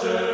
Pater